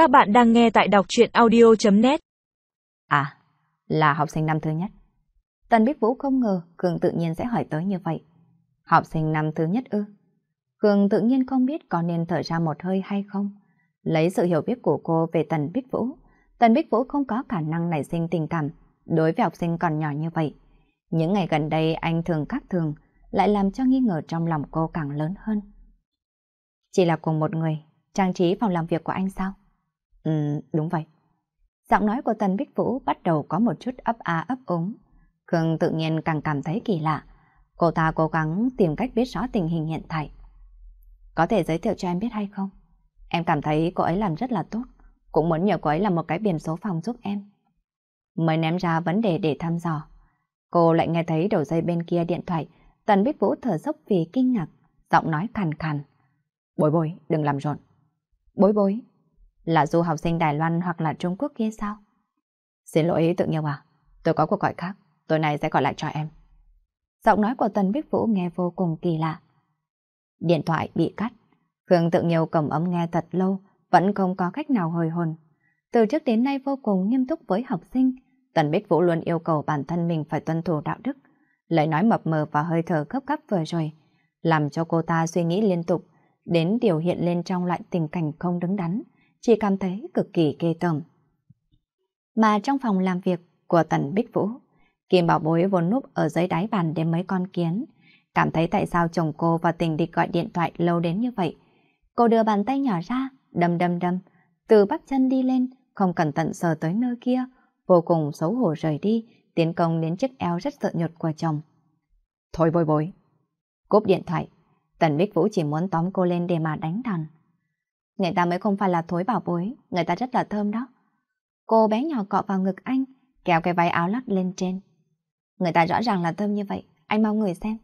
Các bạn đang nghe tại đọc chuyện audio.net À, là học sinh năm thứ nhất. Tần Bích Vũ không ngờ Cường tự nhiên sẽ hỏi tới như vậy. Học sinh năm thứ nhất ư? Cường tự nhiên không biết có nên thở ra một hơi hay không. Lấy sự hiểu biết của cô về Tần Bích Vũ, Tần Bích Vũ không có khả năng nảy sinh tình cảm đối với học sinh còn nhỏ như vậy. Những ngày gần đây anh thường khác thường, lại làm cho nghi ngờ trong lòng cô càng lớn hơn. Chỉ là cùng một người, trang trí phòng làm việc của anh sao? Ừ, đúng vậy. Giọng nói của Tần Bích Vũ bắt đầu có một chút ấp a ấp úng. Khương tự nhiên càng cảm thấy kỳ lạ. Cô ta cố gắng tìm cách biết rõ tình hình hiện tại. Có thể giới thiệu cho em biết hay không? Em cảm thấy cô ấy làm rất là tốt. Cũng muốn nhờ cô ấy làm một cái biển số phòng giúp em. Mới ném ra vấn đề để thăm dò. Cô lại nghe thấy đầu dây bên kia điện thoại. Tần Bích Vũ thở dốc vì kinh ngạc. Giọng nói khàn khàn. Bối bối, đừng làm rộn. Bối bối, là du học sinh Đài Loan hoặc là Trung Quốc kia sao? Xin lỗi tự nhiên à, tôi có cuộc gọi khác, tối nay sẽ gọi lại cho em. Giọng nói của Tần Bích Vũ nghe vô cùng kỳ lạ. Điện thoại bị cắt, Khương tự nhiều cầm ấm nghe thật lâu, vẫn không có cách nào hồi hồn. Từ trước đến nay vô cùng nghiêm túc với học sinh, Tần Bích Vũ luôn yêu cầu bản thân mình phải tuân thủ đạo đức. Lời nói mập mờ và hơi thở gấp gáp vừa rồi, làm cho cô ta suy nghĩ liên tục, đến điều hiện lên trong loại tình cảnh không đứng đắn, chỉ cảm thấy cực kỳ ghê tởm. Mà trong phòng làm việc của Tần Bích Vũ, Kim Bảo Bối vốn núp ở dưới đáy bàn để mấy con kiến, cảm thấy tại sao chồng cô và tình địch gọi điện thoại lâu đến như vậy. Cô đưa bàn tay nhỏ ra, đâm đâm đâm, từ bắp chân đi lên, không cẩn thận sờ tới nơi kia, vô cùng xấu hổ rời đi, tiến công đến chiếc eo rất sợ nhột của chồng. Thôi bồi bối. Cúp điện thoại, Tần Bích Vũ chỉ muốn tóm cô lên để mà đánh đòn. Người ta mới không phải là thối bảo bối, người ta rất là thơm đó. Cô bé nhỏ cọ vào ngực anh, kéo cái váy áo lắc lên trên. Người ta rõ ràng là thơm như vậy, anh mau người xem.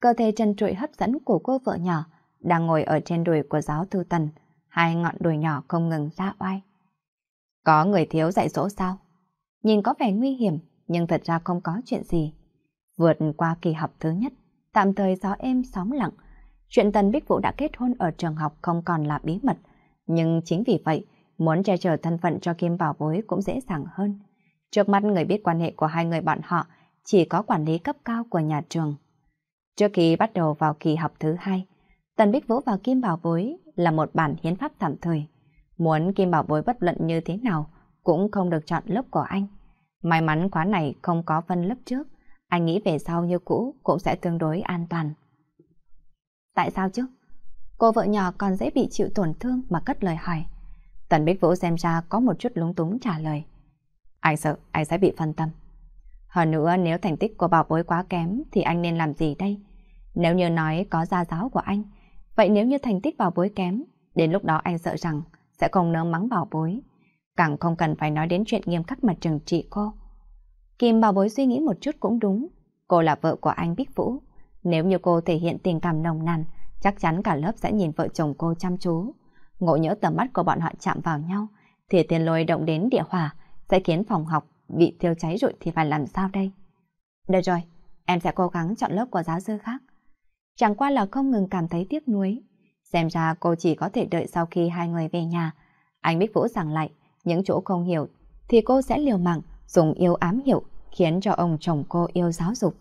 Cơ thể trần trụi hấp dẫn của cô vợ nhỏ đang ngồi ở trên đùi của giáo thư tần, hai ngọn đùi nhỏ không ngừng ra oai. Có người thiếu dạy dỗ sao? Nhìn có vẻ nguy hiểm, nhưng thật ra không có chuyện gì. Vượt qua kỳ học thứ nhất, tạm thời gió êm sóng lặng, Chuyện Tần Bích Vũ đã kết hôn ở trường học không còn là bí mật, nhưng chính vì vậy, muốn che chở thân phận cho Kim Bảo Bối cũng dễ dàng hơn. Trước mắt người biết quan hệ của hai người bọn họ chỉ có quản lý cấp cao của nhà trường. Trước khi bắt đầu vào kỳ học thứ hai, Tần Bích Vũ và Kim Bảo Bối là một bản hiến pháp tạm thời. Muốn Kim Bảo Bối bất luận như thế nào cũng không được chọn lớp của anh. May mắn khóa này không có phân lớp trước, anh nghĩ về sau như cũ cũng sẽ tương đối an toàn. Tại sao chứ? Cô vợ nhỏ còn dễ bị chịu tổn thương mà cất lời hỏi. Tần Bích Vũ xem ra có một chút lúng túng trả lời. Anh sợ anh sẽ bị phân tâm. Hơn nữa nếu thành tích của bảo bối quá kém thì anh nên làm gì đây? Nếu như nói có gia giáo của anh, vậy nếu như thành tích bảo bối kém, đến lúc đó anh sợ rằng sẽ không nỡ mắng bảo bối. Càng không cần phải nói đến chuyện nghiêm khắc mà trừng trị cô. Kim bảo bối suy nghĩ một chút cũng đúng. Cô là vợ của anh Bích Vũ. Nếu như cô thể hiện tình cảm nồng nàn, chắc chắn cả lớp sẽ nhìn vợ chồng cô chăm chú. Ngộ nhỡ tầm mắt của bọn họ chạm vào nhau, thì tiền lôi động đến địa hỏa, sẽ khiến phòng học bị thiêu cháy rụi thì phải làm sao đây? Được rồi, em sẽ cố gắng chọn lớp của giáo sư khác. Chẳng qua là không ngừng cảm thấy tiếc nuối. Xem ra cô chỉ có thể đợi sau khi hai người về nhà. Anh Bích Vũ giảng lại, những chỗ không hiểu thì cô sẽ liều mạng dùng yêu ám hiệu khiến cho ông chồng cô yêu giáo dục.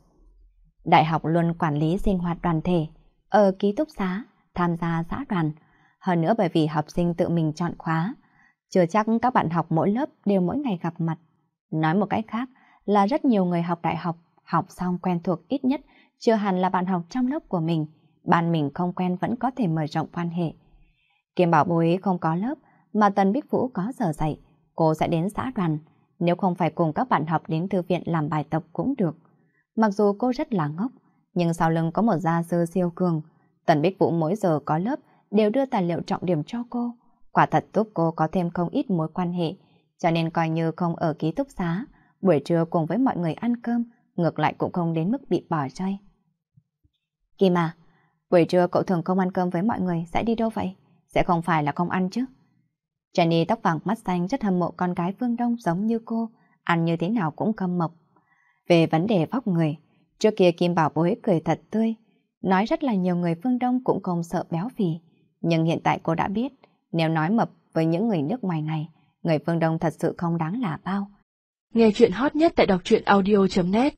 Đại học luôn quản lý sinh hoạt đoàn thể, ở ký túc xá, tham gia xã đoàn. Hơn nữa bởi vì học sinh tự mình chọn khóa, chưa chắc các bạn học mỗi lớp đều mỗi ngày gặp mặt. Nói một cách khác là rất nhiều người học đại học, học xong quen thuộc ít nhất, chưa hẳn là bạn học trong lớp của mình, bạn mình không quen vẫn có thể mở rộng quan hệ. Kim Bảo Bối không có lớp, mà Tần Bích Vũ có giờ dạy, cô sẽ đến xã đoàn, nếu không phải cùng các bạn học đến thư viện làm bài tập cũng được. Mặc dù cô rất là ngốc, nhưng sau lưng có một gia sư siêu cường. Tần Bích Vũ mỗi giờ có lớp đều đưa tài liệu trọng điểm cho cô. Quả thật giúp cô có thêm không ít mối quan hệ, cho nên coi như không ở ký túc xá, buổi trưa cùng với mọi người ăn cơm, ngược lại cũng không đến mức bị bỏ rơi. Kim à, buổi trưa cậu thường không ăn cơm với mọi người, sẽ đi đâu vậy? Sẽ không phải là không ăn chứ? Jenny tóc vàng mắt xanh rất hâm mộ con gái phương Đông giống như cô, ăn như thế nào cũng câm mộc. Về vấn đề vóc người, trước kia Kim Bảo Bối cười thật tươi, nói rất là nhiều người phương Đông cũng không sợ béo phì. Nhưng hiện tại cô đã biết, nếu nói mập với những người nước ngoài này, người phương Đông thật sự không đáng là bao. Nghe chuyện hot nhất tại đọc truyện audio.net